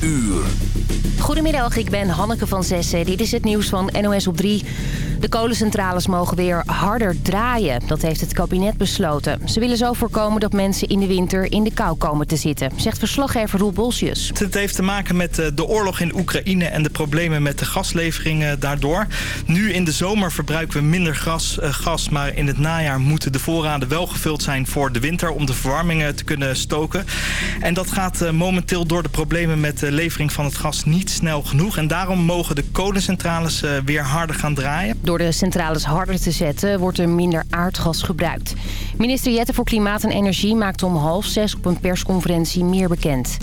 uur. Goedemiddag, ik ben Hanneke van Zessen. Dit is het nieuws van NOS op 3. De kolencentrales mogen weer harder draaien. Dat heeft het kabinet besloten. Ze willen zo voorkomen dat mensen in de winter in de kou komen te zitten, zegt verslaggever Roel Bosjes. Het heeft te maken met eh, de oorlog in Oekraïne en de problemen met de gasleveringen daardoor. Nu in de zomer verbruiken we minder gas, uh, gas, maar in het najaar moeten de voorraden wel gevuld zijn voor de winter om de verwarmingen te kunnen stoken. En dat gaat momenteel door de problemen met de levering van het gas niet snel genoeg. En daarom mogen de kolencentrales weer harder gaan draaien. Door de centrales harder te zetten wordt er minder aardgas gebruikt. Minister Jette voor Klimaat en Energie maakt om half zes op een persconferentie meer bekend.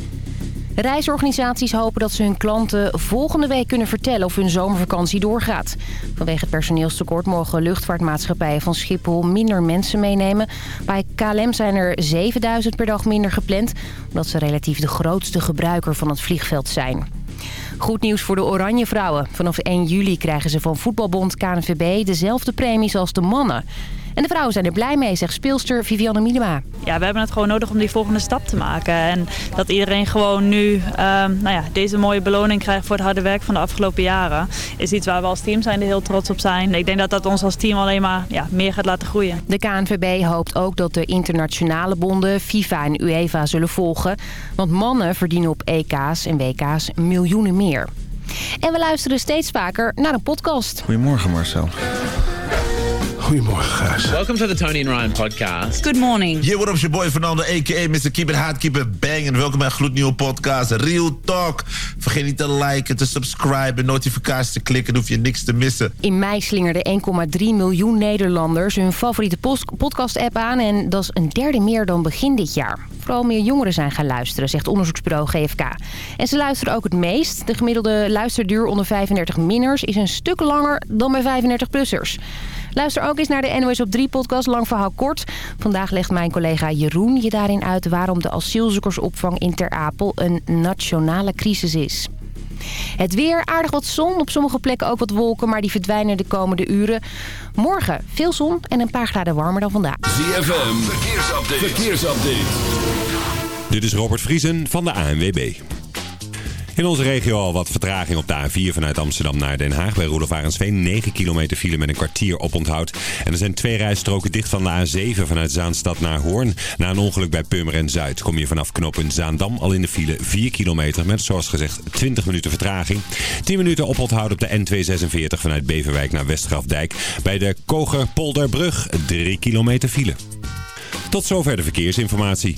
Reisorganisaties hopen dat ze hun klanten volgende week kunnen vertellen of hun zomervakantie doorgaat. Vanwege het personeelstekort mogen luchtvaartmaatschappijen van Schiphol minder mensen meenemen. Bij KLM zijn er 7000 per dag minder gepland, omdat ze relatief de grootste gebruiker van het vliegveld zijn. Goed nieuws voor de Oranje Vrouwen. Vanaf 1 juli krijgen ze van voetbalbond KNVB dezelfde premies als de mannen. En de vrouwen zijn er blij mee, zegt speelster Vivianne Minima. Ja, we hebben het gewoon nodig om die volgende stap te maken. En dat iedereen gewoon nu um, nou ja, deze mooie beloning krijgt voor het harde werk van de afgelopen jaren. Is iets waar we als team zijn er heel trots op zijn. Ik denk dat dat ons als team alleen maar ja, meer gaat laten groeien. De KNVB hoopt ook dat de internationale bonden FIFA en UEFA zullen volgen. Want mannen verdienen op EK's en WK's miljoenen meer. En we luisteren steeds vaker naar een podcast. Goedemorgen Marcel. Goedemorgen, Gijs. Welcome to the Tony and Ryan podcast. Good morning. Yeah, what up, your boy Fernando, a.k.a. Mr. Keep It Hot, Keep It Bang. En welkom bij een gloednieuwe podcast, Real Talk. Vergeet niet te liken, te subscriben, notificaties te klikken. Dan hoef je niks te missen. In mei slingerde 1,3 miljoen Nederlanders hun favoriete podcast-app aan. En dat is een derde meer dan begin dit jaar. Vooral meer jongeren zijn gaan luisteren, zegt onderzoeksbureau GFK. En ze luisteren ook het meest. De gemiddelde luisterduur onder 35 minners is een stuk langer dan bij 35-plussers. Luister ook eens naar de NOS op 3 podcast Lang Verhaal Kort. Vandaag legt mijn collega Jeroen je daarin uit waarom de asielzoekersopvang in Ter Apel een nationale crisis is. Het weer, aardig wat zon, op sommige plekken ook wat wolken, maar die verdwijnen de komende uren. Morgen veel zon en een paar graden warmer dan vandaag. ZFM, verkeersupdate. verkeersupdate. Dit is Robert Vriesen van de ANWB. In onze regio al wat vertraging op de A4 vanuit Amsterdam naar Den Haag. Bij Roelof Arendsveen 9 kilometer file met een kwartier oponthoud. En er zijn twee rijstroken dicht van de A7 vanuit Zaanstad naar Hoorn. Na een ongeluk bij Purmerend Zuid kom je vanaf knooppunt Zaandam al in de file 4 kilometer met zoals gezegd 20 minuten vertraging. 10 minuten oponthoud op de N246 vanuit Beverwijk naar Westgrafdijk. Bij de Kogerpolderbrug 3 kilometer file. Tot zover de verkeersinformatie.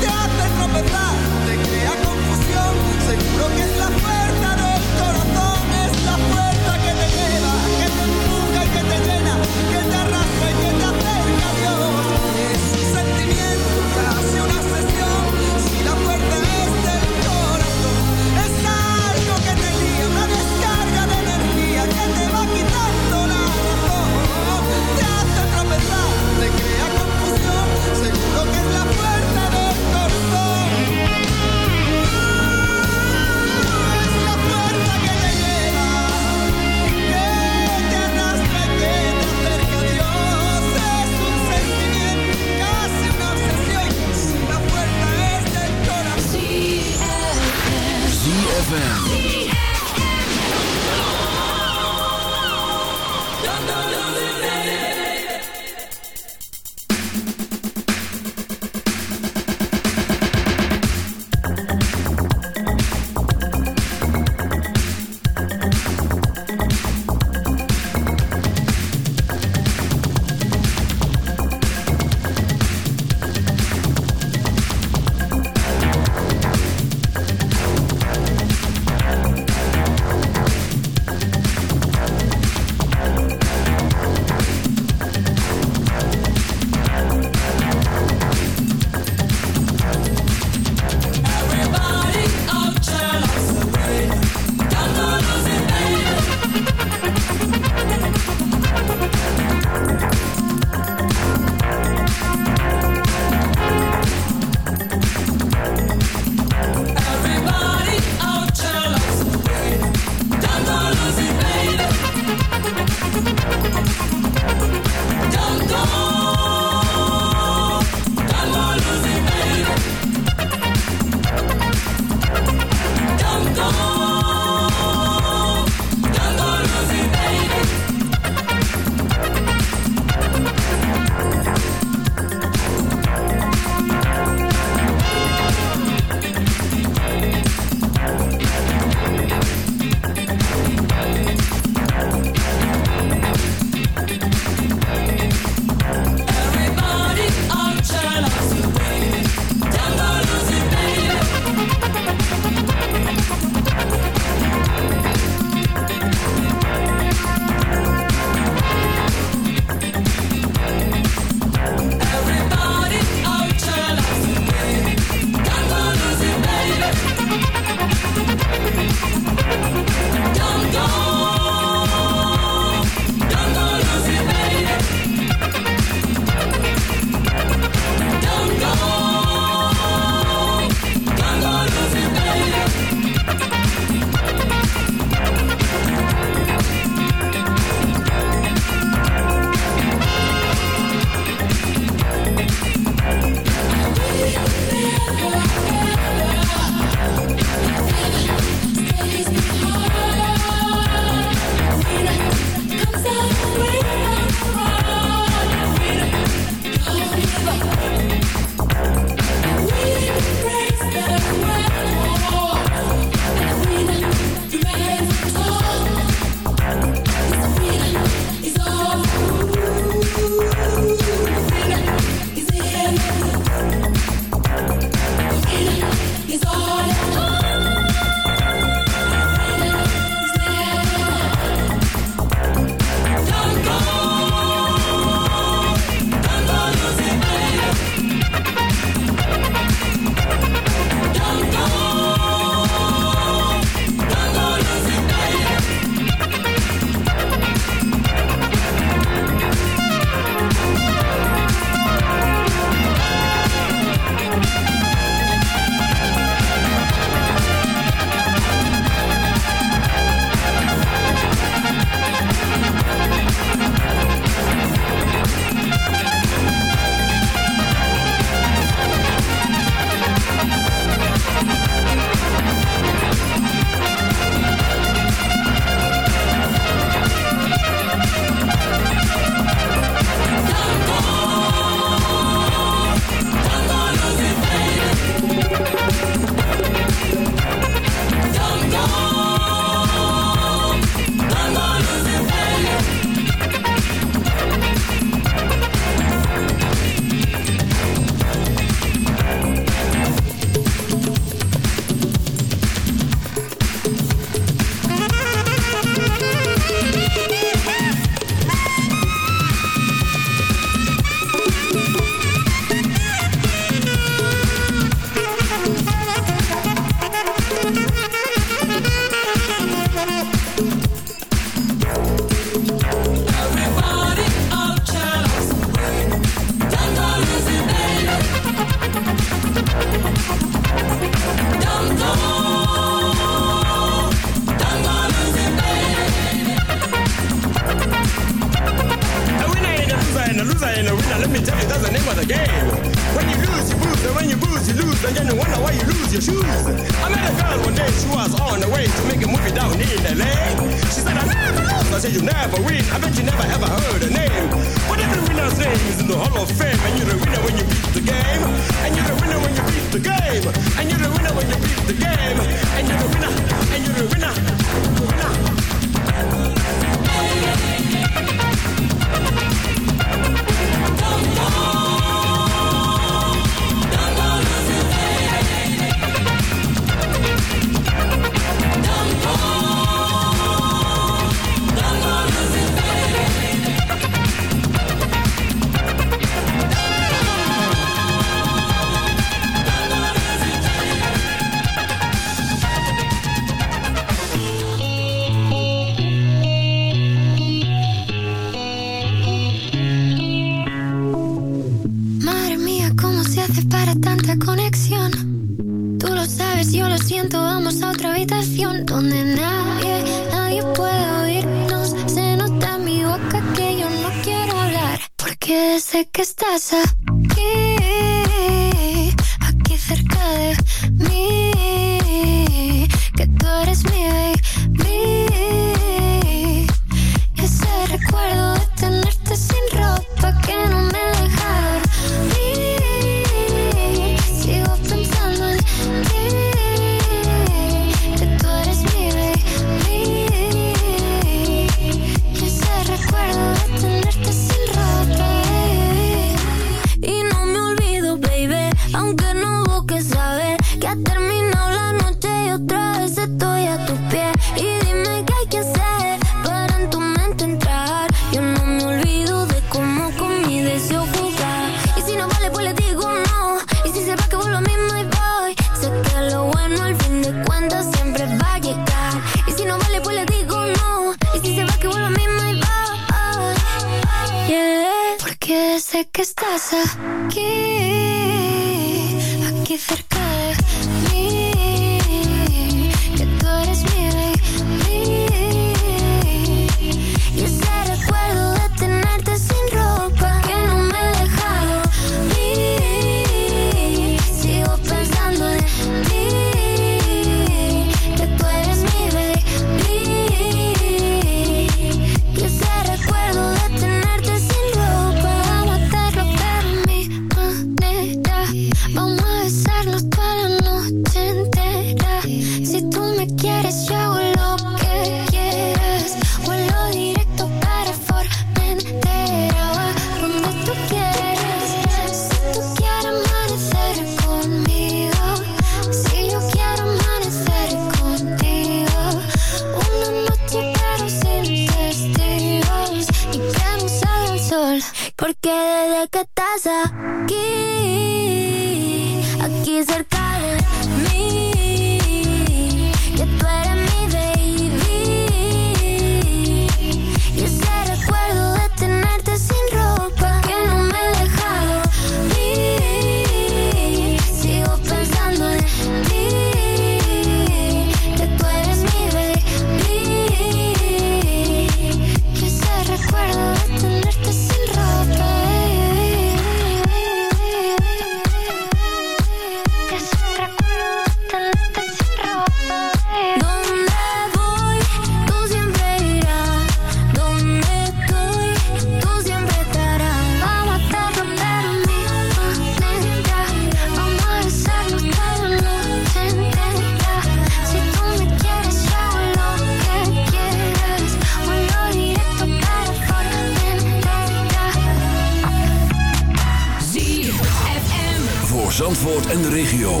en de regio.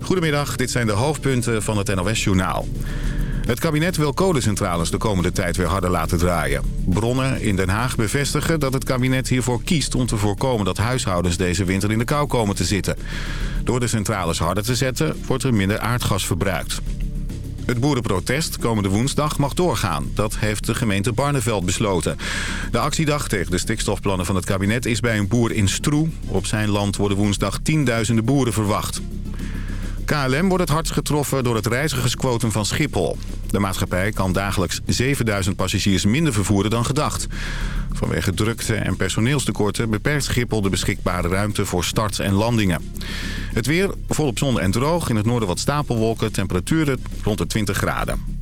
Goedemiddag, dit zijn de hoofdpunten van het NOS-journaal. Het kabinet wil kolencentrales de komende tijd weer harder laten draaien. Bronnen in Den Haag bevestigen dat het kabinet hiervoor kiest... om te voorkomen dat huishoudens deze winter in de kou komen te zitten. Door de centrales harder te zetten wordt er minder aardgas verbruikt. Het boerenprotest komende woensdag mag doorgaan. Dat heeft de gemeente Barneveld besloten. De actiedag tegen de stikstofplannen van het kabinet is bij een boer in Stroe. Op zijn land worden woensdag tienduizenden boeren verwacht. KLM wordt het hardst getroffen door het reizigersquotum van Schiphol. De maatschappij kan dagelijks 7000 passagiers minder vervoeren dan gedacht. Vanwege drukte en personeelstekorten beperkt Schiphol de beschikbare ruimte voor starts en landingen. Het weer volop zon en droog, in het noorden wat stapelwolken, temperaturen rond de 20 graden.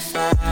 And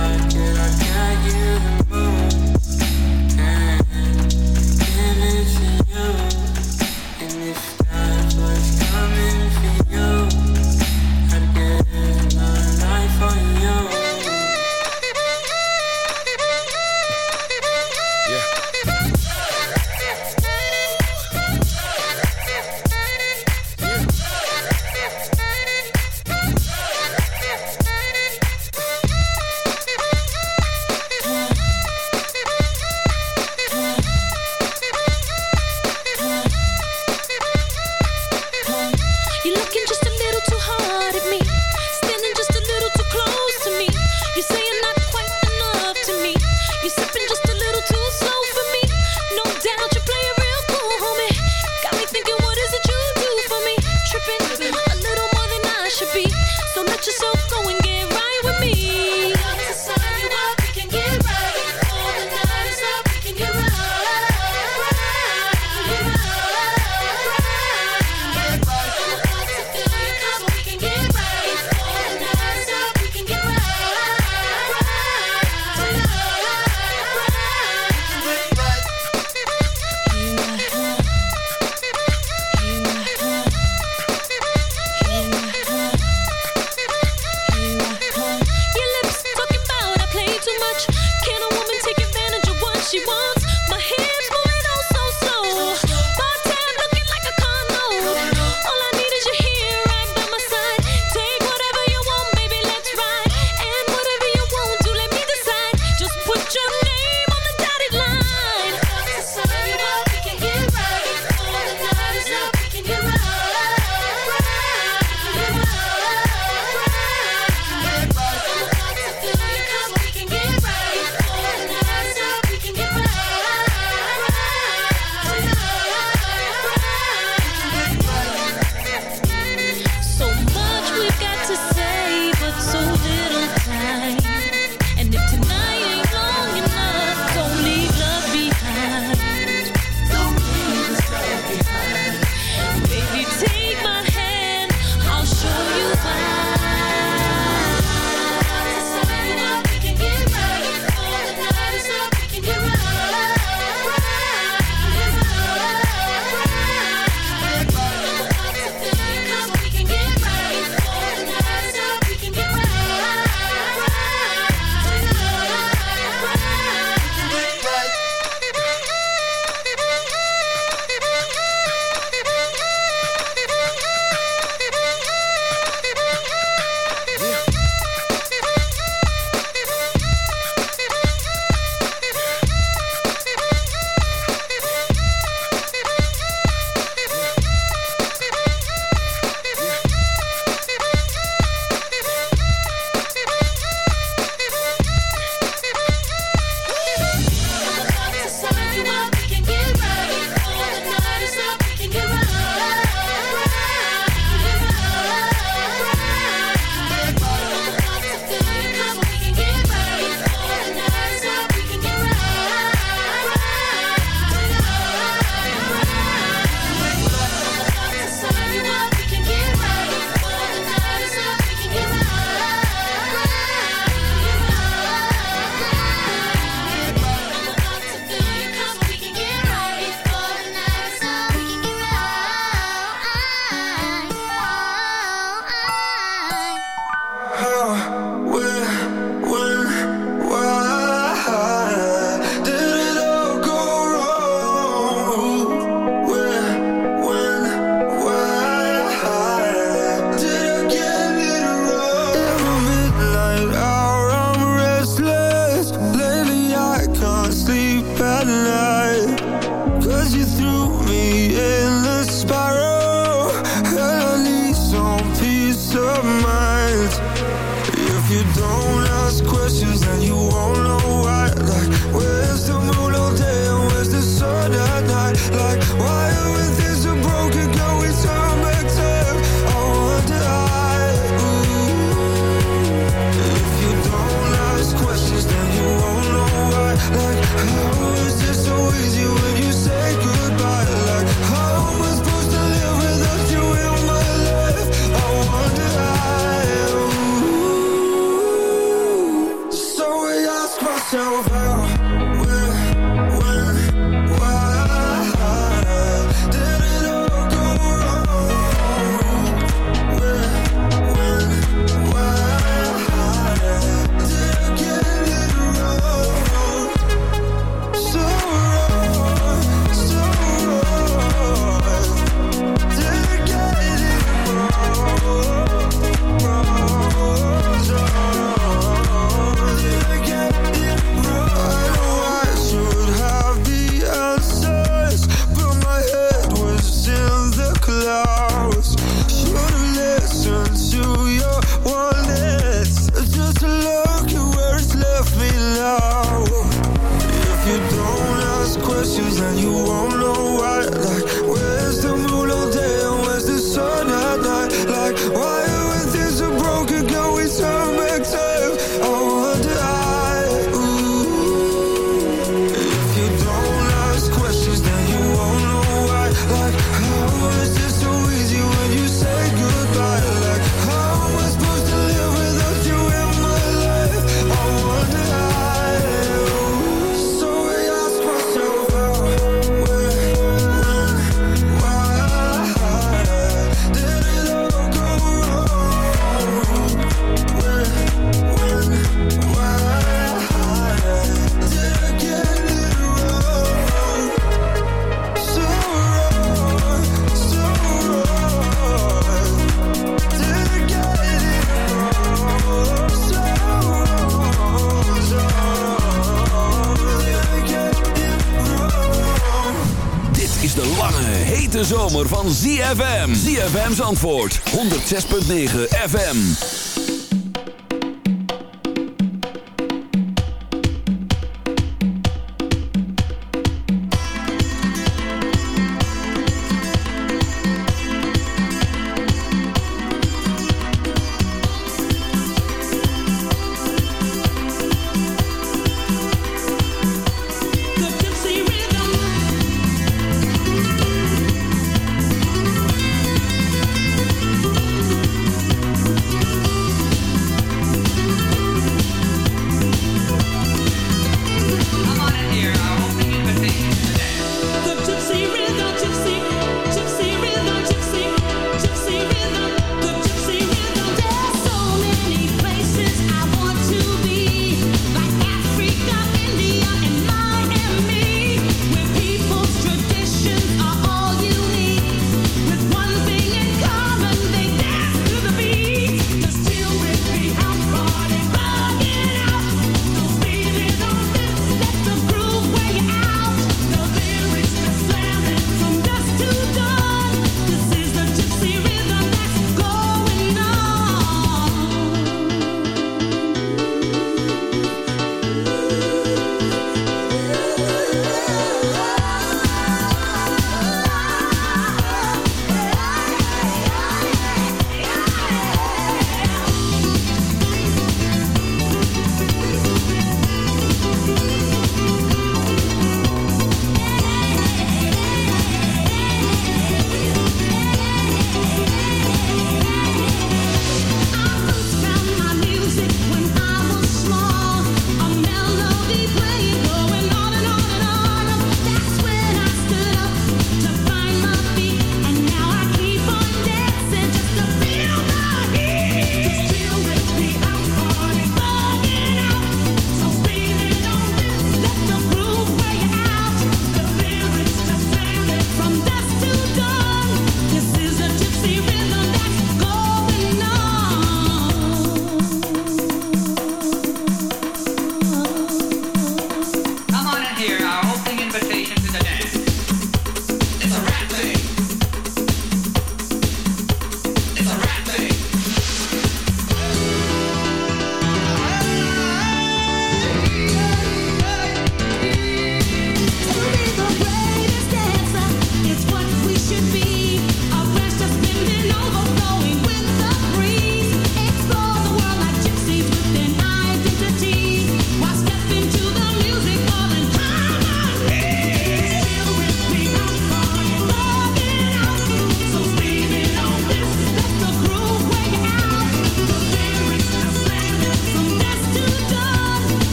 ZFM's antwoord. 106.9 FM.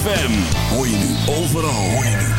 ZFM. Hoor je nu overal, hoor je nu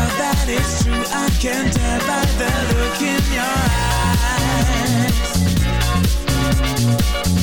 now that it's true, I can tell by the look in your eyes.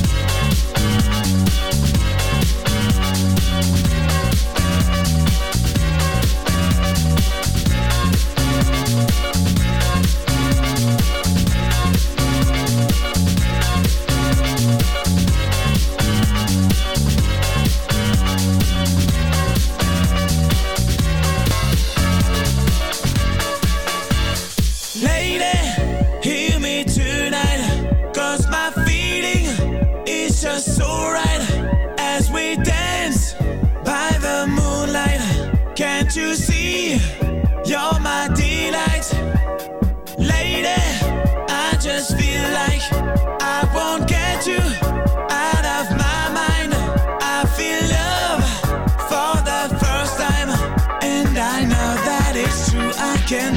can